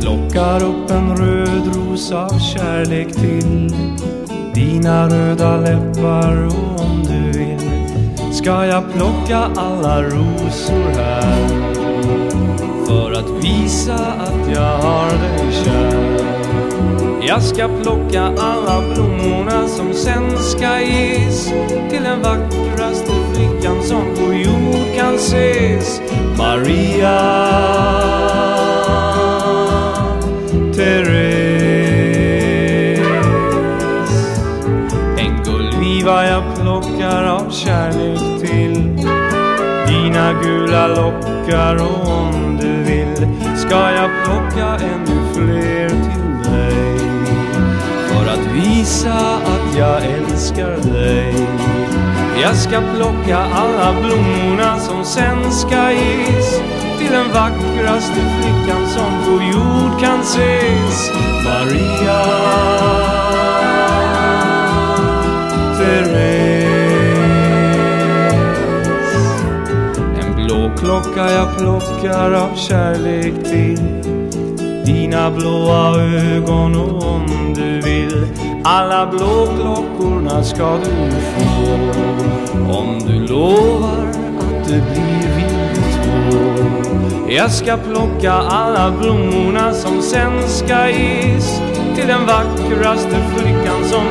Jag plockar upp en röd ros av kärlek till dina röda läppar och om du vill ska jag plocka alla rosor här för att visa att jag har dig kär. Jag ska plocka alla blommorna som sen ska ges till den vackraste flickan som på jord kan ses. Maria Vad jag plockar av kärlek till dina gula lockar och om du vill ska jag plocka ännu fler till dig för att visa att jag älskar dig. Jag ska plocka alla blommorna som sen ska ges till den vackraste flickan som på jord kan ses. Maria klocka jag plockar av kärlek till dina blåa ögon och om du vill alla blåklockorna ska du få om du lovar att det blir vi två. Jag ska plocka alla blommorna som sen ska ges till den vackraste flickan som